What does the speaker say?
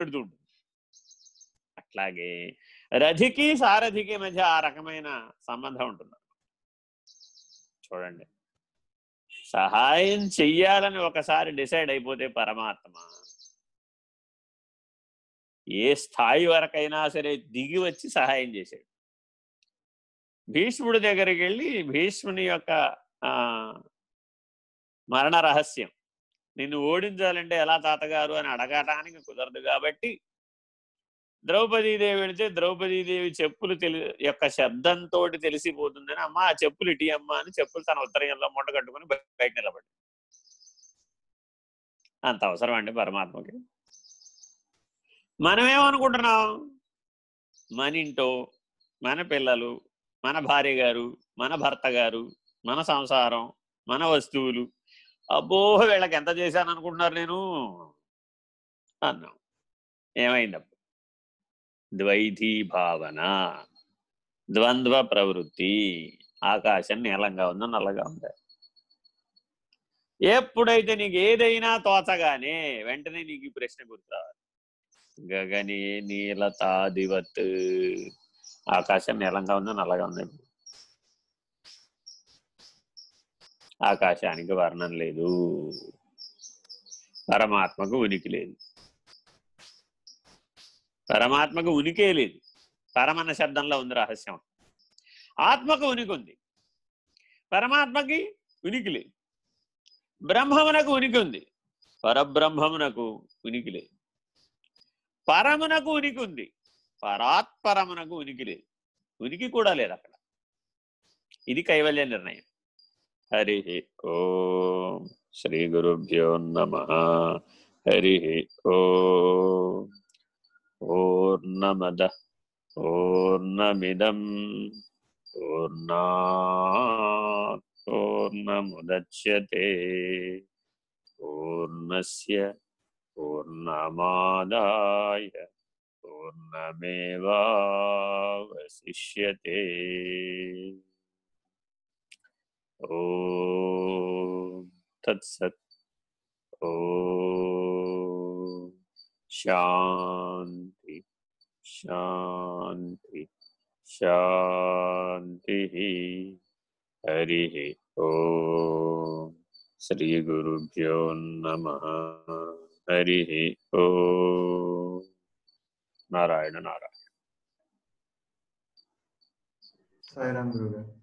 పెడుతూ అట్లాగే రథికి సారథికి మధ్య ఆ రకమైన సంబంధం ఉంటుంది. చూడండి. సహాయం చెయ్యాలని ఒకసారి డిసైడ్ అయిపోతే పరమాత్మ ఏ స్థాయి వరకైనా సరే దిగి వచ్చి సహాయం చేశాడు. భీష్ముడి దగ్గరికి వెళ్ళి భీష్ముని యొక్క మరణ రహస్యం నిన్ను ఓడించాలంటే ఎలా తాతగారు అని అడగటానికి కుదరదు కాబట్టి ద్రౌపదీదేవి వెళితే ద్రౌపదీదేవి చెప్పులు తెలి యొక్క శబ్దంతో తెలిసిపోతుందని అమ్మ ఆ చెప్పులు ఇటీ అమ్మ అని చెప్పులు తన ఉత్తరయంలో మూట కట్టుకుని బయట నిలబడి అంత అవసరం అండి పరమాత్మకి. మనమేమనుకుంటున్నాం? మన ఇంటో మన పిల్లలు మన భార్య గారు మన భర్త గారు మన సంసారం మన వస్తువులు అబ్బో వీళ్ళకి ఎంత చేశాను అనుకుంటున్నారు నేను? అన్నాం ఏమైందప్పుడు ద్వైధీ భావన ద్వంద్వ ప్రవృత్తి ఆకాశం నీలంగా ఉందో నల్లగా ఉందా. ఎప్పుడైతే నీకు ఏదైనా తోచగానే వెంటనే నీకు ఈ ప్రశ్న గుర్తురావాలి. గగనే నీలతాదివత్ ఆకాశం నీలంగా ఉందో నల్లగా ఉంది. ఆకాశానికి వర్ణం లేదు. పరమాత్మకు ఉనికి లేదు. పరమాత్మకు ఉనికే లేదు. పరమన్న శబ్దంలో ఉంది రహస్యం. ఆత్మకు ఉనికి ఉంది. పరమాత్మకి ఉనికి లేదు. బ్రహ్మమునకు ఉనికి ఉంది. పరబ్రహ్మమునకు ఉనికి లేదు. పరమునకు ఉనికి ఉంది. పరాత్పరమునకు ఉనికి లేదు. ఉనికి కూడా లేదు అక్కడ. ఇది కైవల్య నిర్ణయం. हरिः ॐ श्रीगुरुभ्यो नमः। हरिः ओर्णमदः ओर्णमिदम् ओर्णात् ओर्णमुदच्यते ओर्णस्य पूर्णमादाय पूर्णमेवावशिष्यते। तत्सत ॐ तत्सत् ॐ शान्ति शान्ति शान्तिः हरिः ॐ श्रीगुरुभ्यो नमः हरिः ओ नारायण नारायण। सायराम गुरुदेव